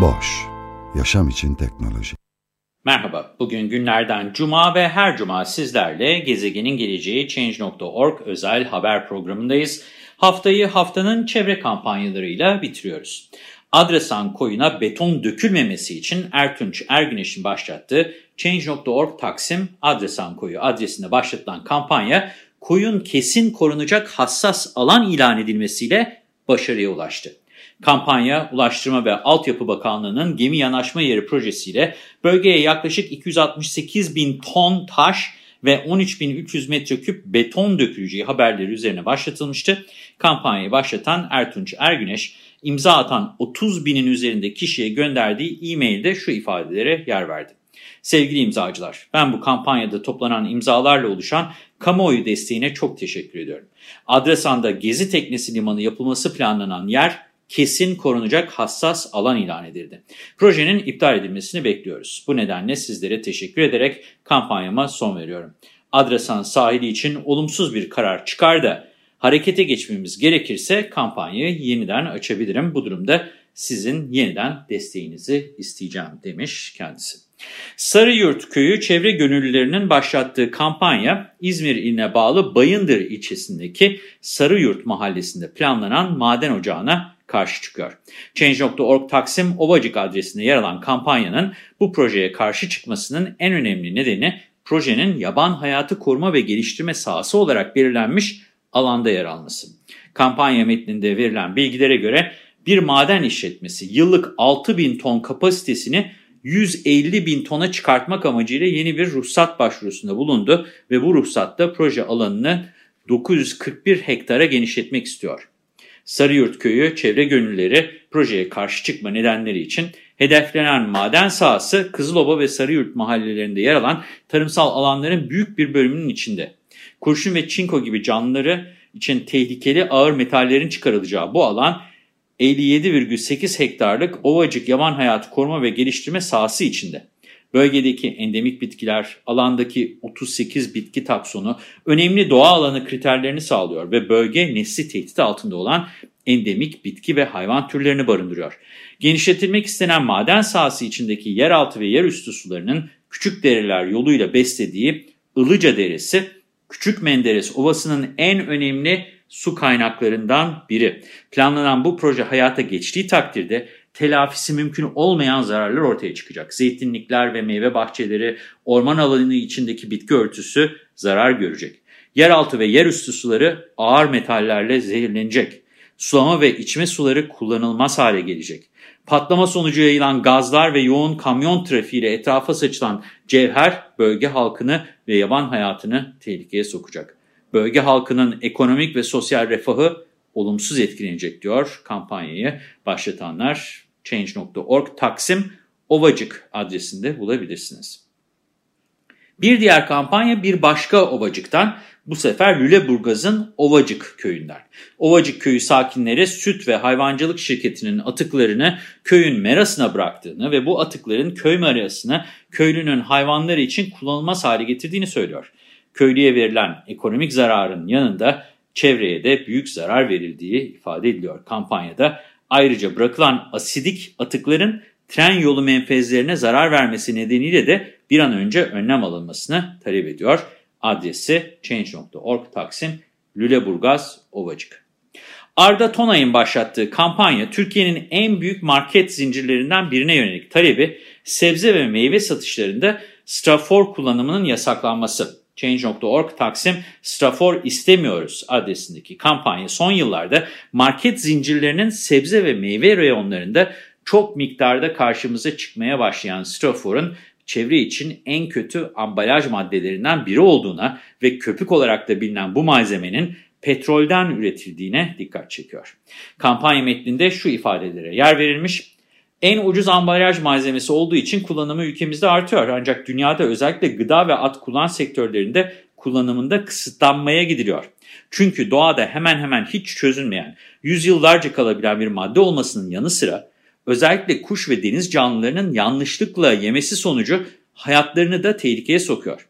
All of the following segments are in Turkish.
Boş, yaşam için teknoloji. Merhaba, bugün günlerden cuma ve her cuma sizlerle Gezegenin Geleceği Change.org özel haber programındayız. Haftayı haftanın çevre kampanyalarıyla bitiriyoruz. Adresan koyuna beton dökülmemesi için Ertunç Ergüneş'in başlattığı Change.org Taksim Adresan koyu adresinde başlatılan kampanya koyun kesin korunacak hassas alan ilan edilmesiyle başarıya ulaştı. Kampanya Ulaştırma ve Altyapı Bakanlığı'nın gemi yanaşma yeri projesiyle bölgeye yaklaşık 268 bin ton taş ve 13.300 metreküp beton döküleceği haberleri üzerine başlatılmıştı. Kampanyayı başlatan Ertunç Ergüneş, imza atan 30 binin üzerinde kişiye gönderdiği e-mailde şu ifadelere yer verdi. Sevgili imzacılar, ben bu kampanyada toplanan imzalarla oluşan kamuoyu desteğine çok teşekkür ediyorum. Adresan'da Gezi Teknesi Limanı yapılması planlanan yer kesin korunacak hassas alan ilan edildi. Projenin iptal edilmesini bekliyoruz. Bu nedenle sizlere teşekkür ederek kampanyama son veriyorum. Adresan sahili için olumsuz bir karar çıkar da harekete geçmemiz gerekirse kampanyayı yeniden açabilirim. Bu durumda sizin yeniden desteğinizi isteyeceğim demiş kendisi. Sarıyurt Köyü çevre gönüllülerinin başlattığı kampanya İzmir iline bağlı Bayındır ilçesindeki Sarıyurt mahallesinde planlanan maden ocağına karşı çıkıyor. Change.org Taksim Ovacık adresinde yer alan kampanyanın bu projeye karşı çıkmasının en önemli nedeni projenin yaban hayatı koruma ve geliştirme sahası olarak belirlenmiş alanda yer alması. Kampanya metninde verilen bilgilere göre bir maden işletmesi yıllık 6 bin ton kapasitesini 150 bin tona çıkartmak amacıyla yeni bir ruhsat başvurusunda bulundu ve bu ruhsatta proje alanını 941 hektara genişletmek istiyor. Sarıyurt Köyü çevre gönülleri projeye karşı çıkma nedenleri için hedeflenen maden sahası Kızılova ve Sarıyurt mahallelerinde yer alan tarımsal alanların büyük bir bölümünün içinde. Kurşun ve çinko gibi canlıları için tehlikeli ağır metallerin çıkarılacağı bu alan 57,8 hektarlık Ovacık Yaban Hayatı Koruma ve Geliştirme sahası içinde. Bölgedeki endemik bitkiler, alandaki 38 bitki taksonu önemli doğa alanı kriterlerini sağlıyor ve bölge nesli tehdit altında olan endemik bitki ve hayvan türlerini barındırıyor. Genişletilmek istenen maden sahası içindeki yeraltı ve yerüstü sularının küçük dereler yoluyla beslediği Ilıca Deresi, Küçük Menderes Ovası'nın en önemli su kaynaklarından biri. Planlanan bu proje hayata geçtiği takdirde telafisi mümkün olmayan zararlar ortaya çıkacak. Zeytinlikler ve meyve bahçeleri, orman alanı içindeki bitki örtüsü zarar görecek. Yeraltı ve yerüstü suları ağır metallerle zehirlenecek. Sulama ve içme suları kullanılmaz hale gelecek. Patlama sonucu yayılan gazlar ve yoğun kamyon trafiğiyle etrafa saçılan cevher bölge halkını ve yaban hayatını tehlikeye sokacak. Bölge halkının ekonomik ve sosyal refahı olumsuz etkilenecek diyor kampanyayı başlatanlar. Change.org Taksim Ovacık adresinde bulabilirsiniz. Bir diğer kampanya bir başka Ovacık'tan bu sefer Lüleburgaz'ın Ovacık köyünden. Ovacık köyü sakinleri süt ve hayvancılık şirketinin atıklarını köyün merasına bıraktığını ve bu atıkların köy merasını köylünün hayvanları için kullanılmaz hale getirdiğini söylüyor. Köylüye verilen ekonomik zararın yanında çevreye de büyük zarar verildiği ifade ediliyor kampanyada. Ayrıca bırakılan asidik atıkların tren yolu menfezlerine zarar vermesi nedeniyle de bir an önce önlem alınmasını talep ediyor. Adresi change.org Taksim Lüleburgaz Ovacık. Arda Tonay'ın başlattığı kampanya Türkiye'nin en büyük market zincirlerinden birine yönelik talebi sebze ve meyve satışlarında strafor kullanımının yasaklanması. Change.org Taksim Strafor istemiyoruz adresindeki kampanya son yıllarda market zincirlerinin sebze ve meyve reyonlarında çok miktarda karşımıza çıkmaya başlayan straforun çevre için en kötü ambalaj maddelerinden biri olduğuna ve köpük olarak da bilinen bu malzemenin petrolden üretildiğine dikkat çekiyor. Kampanya metninde şu ifadelere yer verilmiş. En ucuz ambalaj malzemesi olduğu için kullanımı ülkemizde artıyor. Ancak dünyada özellikle gıda ve at kullan sektörlerinde kullanımında kısıtlanmaya gidiliyor. Çünkü doğada hemen hemen hiç çözülmeyen, yüzyıllarca kalabilen bir madde olmasının yanı sıra özellikle kuş ve deniz canlılarının yanlışlıkla yemesi sonucu hayatlarını da tehlikeye sokuyor.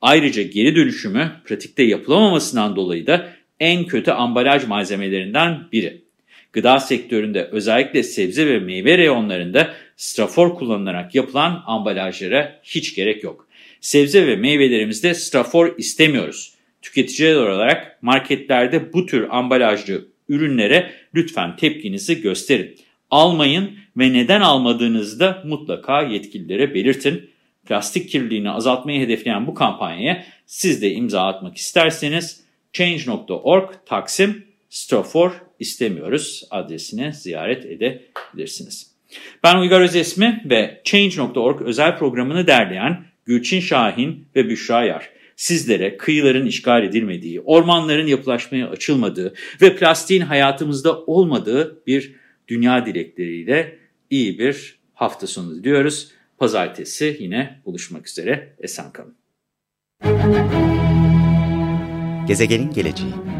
Ayrıca geri dönüşümü pratikte yapılamamasından dolayı da en kötü ambalaj malzemelerinden biri. Gıda sektöründe özellikle sebze ve meyve reyonlarında strafor kullanılarak yapılan ambalajlara hiç gerek yok. Sebze ve meyvelerimizde strafor istemiyoruz. Tüketiciler olarak marketlerde bu tür ambalajlı ürünlere lütfen tepkinizi gösterin. Almayın ve neden almadığınızı da mutlaka yetkililere belirtin. Plastik kirliliğini azaltmayı hedefleyen bu kampanyaya siz de imza atmak isterseniz change.org taksim strafor istemiyoruz adresine ziyaret edebilirsiniz. Ben Uygar Özesmi ve Change.org özel programını derleyen Gülçin Şahin ve Büşra Yar. Sizlere kıyıların işgal edilmediği, ormanların yapılaşmaya açılmadığı ve plastiğin hayatımızda olmadığı bir dünya dilekleriyle iyi bir hafta sonu diliyoruz. Pazartesi yine buluşmak üzere. Esen kalın. Gezegenin geleceği